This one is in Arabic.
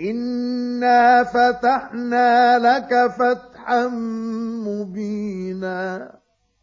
انا فتحنا لك فتحا مبينا